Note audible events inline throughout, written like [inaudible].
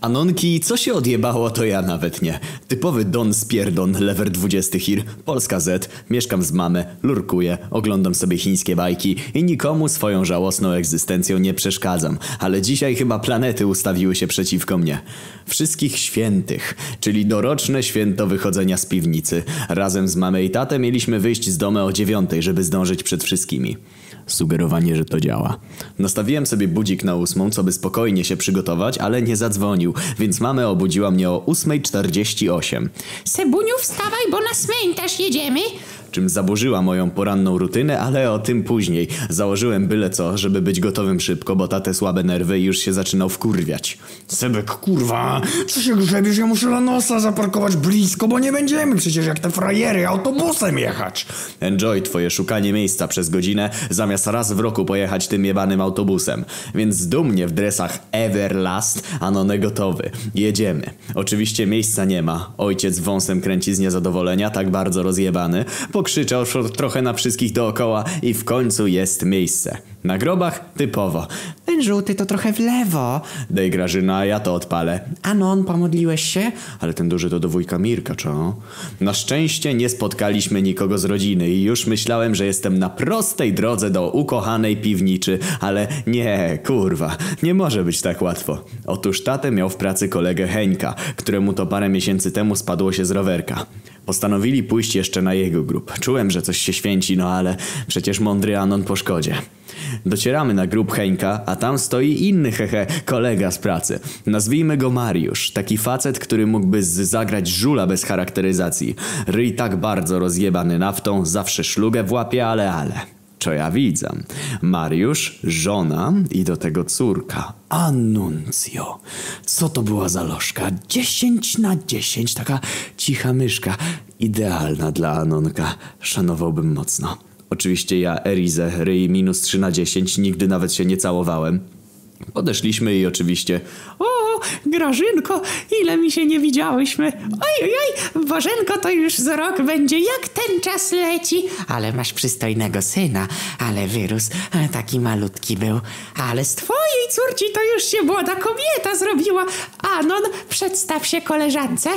Anonki, co się odjebało, to ja nawet nie. Typowy Don Spierdon, lever 20 hir, Polska Z, mieszkam z mamę, lurkuję, oglądam sobie chińskie bajki i nikomu swoją żałosną egzystencją nie przeszkadzam. Ale dzisiaj chyba planety ustawiły się przeciwko mnie. Wszystkich świętych, czyli doroczne święto wychodzenia z piwnicy. Razem z mamą i tatę mieliśmy wyjść z domu o dziewiątej, żeby zdążyć przed wszystkimi. Sugerowanie, że to działa. Nastawiłem sobie budzik na ósmą, co by spokojnie się przygotować, ale nie zadzwonił, więc mamę obudziła mnie o 8.48. Sebuniu, wstawaj, bo na cmentarz jedziemy. Czym zaburzyła moją poranną rutynę, ale o tym później. Założyłem byle co, żeby być gotowym szybko, bo tatę słabe nerwy już się zaczynał wkurwiać. Sebek, kurwa, co się grzebiesz? Ja muszę Lanosa zaparkować blisko, bo nie będziemy przecież jak te frajery autobusem jechać. Enjoy twoje szukanie miejsca przez godzinę, zamiast raz w roku pojechać tym jebanym autobusem. Więc dumnie w dresach Everlast, Anone gotowy. Jedziemy. Oczywiście miejsca nie ma. Ojciec wąsem kręci z niezadowolenia, tak bardzo rozjebany. Pokrzyczał tro- trochę na wszystkich dookoła i w końcu jest miejsce. Na grobach typowo. Ten żółty to trochę w lewo. Dej Grażyna, a ja to odpalę. Anon, pomodliłeś się? Ale ten duży to do wujka Mirka, co? Na szczęście nie spotkaliśmy nikogo z rodziny i już myślałem, że jestem na prostej drodze do ukochanej piwniczy, ale nie, kurwa, nie może być tak łatwo. Otóż tatę miał w pracy kolegę Heńka, któremu to parę miesięcy temu spadło się z rowerka. Postanowili pójść jeszcze na jego grup. Czułem, że coś się święci, no ale przecież mądry Anon po szkodzie. Docieramy na grób Heńka, a tam stoi inny hehe, kolega z pracy. Nazwijmy go Mariusz. Taki facet, który mógłby zagrać żula bez charakteryzacji. Ryj tak bardzo rozjebany naftą, zawsze szlugę w łapie, ale ale. Co ja widzę? Mariusz, żona i do tego córka. Anuncjo. Co to była za lożka? 10 na 10, taka cicha myszka. Idealna dla Anonka. Szanowałbym mocno. Oczywiście ja Erizę, ryj minus 3 na 10, nigdy nawet się nie całowałem. Podeszliśmy i oczywiście Grażynko, ile mi się nie widziałyśmy. Oj, oj, oj, Bożenko to już za rok będzie, jak ten czas leci. Ale masz przystojnego syna, ale wyrósł, taki malutki był. Ale z twojej córci to już się młoda kobieta zrobiła. Anon, przedstaw się koleżance.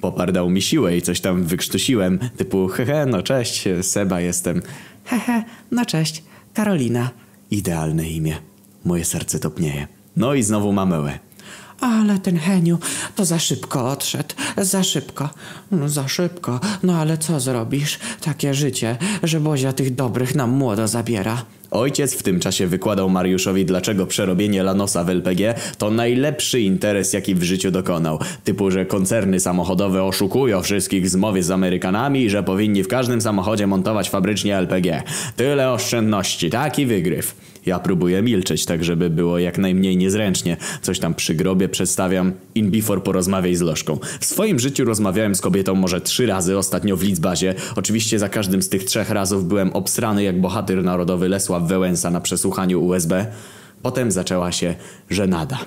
popardał mi siłę i coś tam wykrztusiłem, typu hehe, no cześć, Seba jestem. Hehe, no cześć, Karolina. Idealne imię. Moje serce topnieje. No i znowu mamełę. Ale ten Heniu to za szybko odszedł, za szybko. No za szybko, no ale co zrobisz? Takie życie, że Bozia tych dobrych nam młodo zabiera. Ojciec w tym czasie wykładał Mariuszowi, dlaczego przerobienie Lanosa w LPG to najlepszy interes, jaki w życiu dokonał. Typu, że koncerny samochodowe oszukują wszystkich w zmowie z Amerykanami i że powinni w każdym samochodzie montować fabrycznie LPG. Tyle oszczędności, taki wygryw. Ja próbuję milczeć, tak żeby było jak najmniej niezręcznie. Coś tam przy grobie przedstawiam. In before porozmawiaj z Lożką. W swoim życiu rozmawiałem z kobietą może trzy razy, ostatnio w Lidzbazie. Oczywiście za każdym z tych trzech razów byłem obsrany jak bohater narodowy Lesław Wełęsa na przesłuchaniu USB. Potem zaczęła się żenada.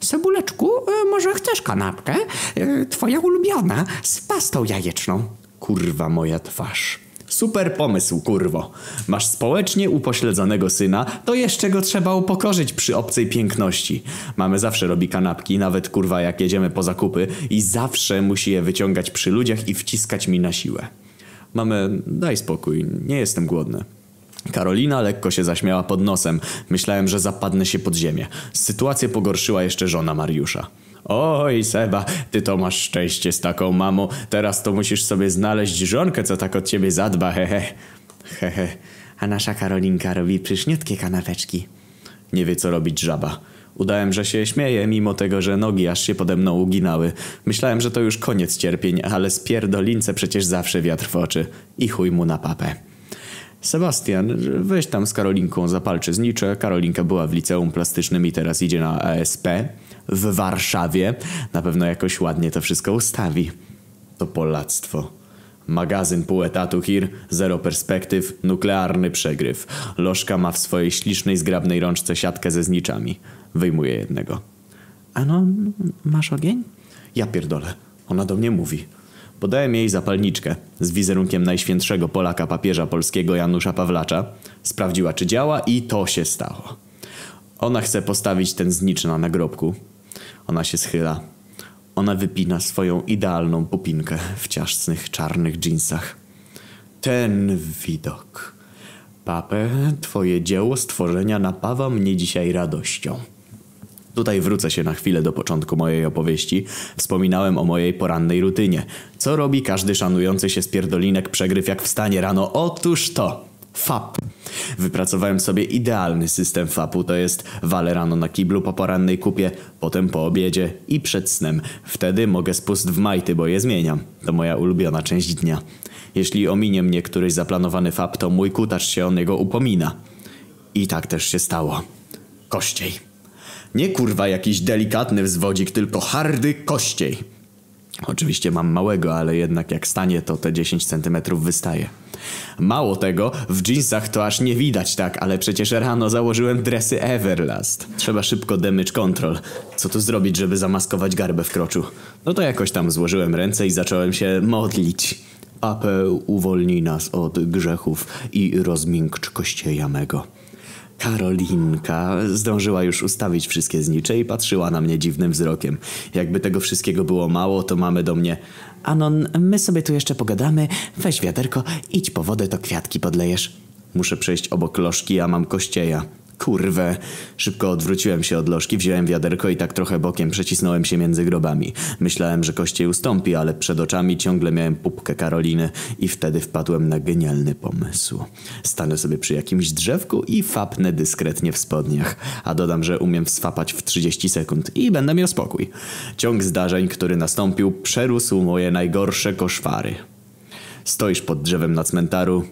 Sebuleczku, y, może chcesz kanapkę? Y, Twoja ulubiona, z pastą jajeczną. Kurwa moja twarz. Super pomysł, kurwo. Masz społecznie upośledzonego syna, to jeszcze go trzeba upokorzyć przy obcej piękności. Mamy zawsze robi kanapki, nawet kurwa jak jedziemy po zakupy i zawsze musi je wyciągać przy ludziach i wciskać mi na siłę. Mamy, daj spokój, nie jestem głodny. Karolina lekko się zaśmiała pod nosem. Myślałem, że zapadnę się pod ziemię. Sytuację pogorszyła jeszcze żona Mariusza. Oj, Seba, ty to masz szczęście z taką mamą. Teraz to musisz sobie znaleźć żonkę, co tak od ciebie zadba, hehe. Hehe. A nasza Karolinka robi pyszniutkie kanapeczki. Nie wie, co robić żaba. Udałem, że się śmieję, mimo tego, że nogi aż się pode mną uginały. Myślałem, że to już koniec cierpień, ale spierdolince przecież zawsze wiatr w oczy. I chuj mu na papę. Sebastian, weź tam z Karolinką zapalczy znicze. Karolinka była w liceum plastycznym i teraz idzie na ASP w Warszawie. Na pewno jakoś ładnie to wszystko ustawi. To polactwo. Magazyn pół etatu hir, zero perspektyw, nuklearny przegryw. Lożka ma w swojej ślicznej, zgrabnej rączce siatkę ze zniczami. Wyjmuje jednego. Ano, masz ogień? Ja pierdolę. Ona do mnie mówi. Podałem jej zapalniczkę z wizerunkiem najświętszego Polaka papieża polskiego Janusza Pawlacza. Sprawdziła, czy działa i to się stało. Ona chce postawić ten znicz na nagrobku. Ona się schyla. Ona wypina swoją idealną pupinkę w ciasnych, czarnych dżinsach. Ten widok. Papę, twoje dzieło stworzenia napawa mnie dzisiaj radością. Tutaj wrócę się na chwilę do początku mojej opowieści. Wspominałem o mojej porannej rutynie. Co robi każdy szanujący się spierdolinek przegryw jak wstanie rano? Otóż to! FAP. Wypracowałem sobie idealny system FAP-u, to jest walę rano na kiblu po porannej kupie, potem po obiedzie i przed snem. Wtedy mogę spust w majty, bo je zmieniam. To moja ulubiona część dnia. Jeśli ominie mnie któryś zaplanowany FAP, to mój kutacz się o niego upomina. I tak też się stało. Kościej. Nie kurwa jakiś delikatny wzwodzik, tylko hardy kościej. Oczywiście mam małego, ale jednak jak stanie, to te 10 centymetrów wystaje. Mało tego, w jeansach to aż nie widać tak, ale przecież rano założyłem dresy Everlast. Trzeba szybko damage control. Co tu zrobić, żeby zamaskować garbę w kroczu? No to jakoś tam złożyłem ręce i zacząłem się modlić. Papę uwolnij nas od grzechów i rozmiękcz kościeja mego. Karolinka zdążyła już ustawić wszystkie znicze i patrzyła na mnie dziwnym wzrokiem. Jakby tego wszystkiego było mało, to mamy do mnie Anon, my sobie tu jeszcze pogadamy, weź wiaderko, idź po wodę, to kwiatki podlejesz. Muszę przejść obok lożki, a mam kościeja. Kurwę. Szybko odwróciłem się od lożki, wziąłem wiaderko i tak trochę bokiem przecisnąłem się między grobami. Myślałem, że kościej ustąpi, ale przed oczami ciągle miałem pupkę Karoliny i wtedy wpadłem na genialny pomysł. Stanę sobie przy jakimś drzewku i fapnę dyskretnie w spodniach. A dodam, że umiem swapać w 30 sekund i będę miał spokój. Ciąg zdarzeń, który nastąpił, przerósł moje najgorsze koszwary. Stoisz pod drzewem na cmentaru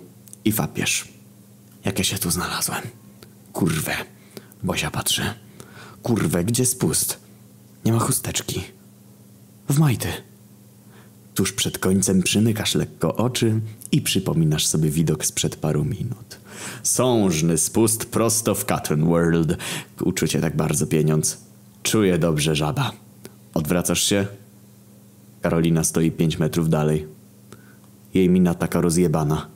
i fapiesz. Jak ja się tu znalazłem? Kurwę. Bozia patrzy. Kurwę, gdzie spust? Nie ma chusteczki. W majty. Tuż przed końcem przymykasz lekko oczy i przypominasz sobie widok sprzed paru minut. Sążny spust prosto w Cotton World. Uczucie tak bardzo pieniądz. Czuję dobrze żaba. Odwracasz się? Karolina stoi pięć metrów dalej. Jej mina taka rozjebana.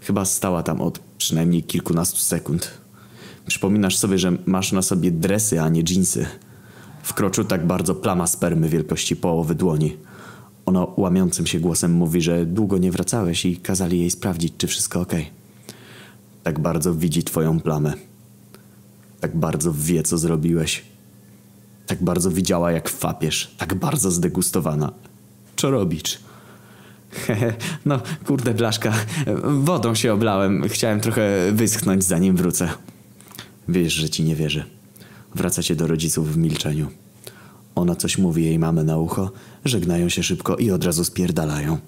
Chyba stała tam od przynajmniej kilkunastu sekund. Przypominasz sobie, że masz na sobie dresy, a nie dżinsy. W kroczu tak bardzo plama spermy wielkości połowy dłoni. Ona łamiącym się głosem mówi, że długo nie wracałeś i kazali jej sprawdzić, czy wszystko ok. Tak bardzo widzi twoją plamę. Tak bardzo wie, co zrobiłeś. Tak bardzo widziała, jak fapiesz. Tak bardzo zdegustowana. Co robić? Hehe, [laughs] no kurde blaszka. Wodą się oblałem. Chciałem trochę wyschnąć, zanim wrócę. Wiesz, że ci nie wierzy. Wracacie do rodziców w milczeniu. Ona coś mówi jej mamę na ucho, żegnają się szybko i od razu spierdalają.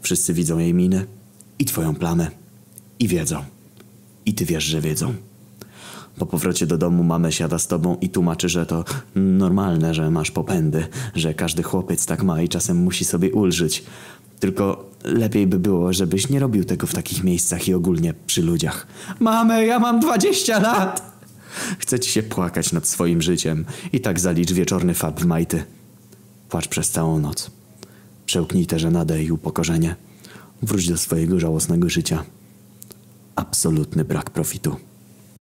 Wszyscy widzą jej minę i twoją plamę. I wiedzą. I ty wiesz, że wiedzą. Po powrocie do domu mamę siada z tobą i tłumaczy, że to normalne, że masz popędy, że każdy chłopiec tak ma i czasem musi sobie ulżyć. Tylko lepiej by było, żebyś nie robił tego w takich miejscach i ogólnie przy ludziach. Mamę, ja mam 20 lat! Chce ci się płakać nad swoim życiem i tak zalicz wieczorny fab majty. Płacz przez całą noc. Przełknij tę żenadę i upokorzenie. Wróć do swojego żałosnego życia. Absolutny brak profitu.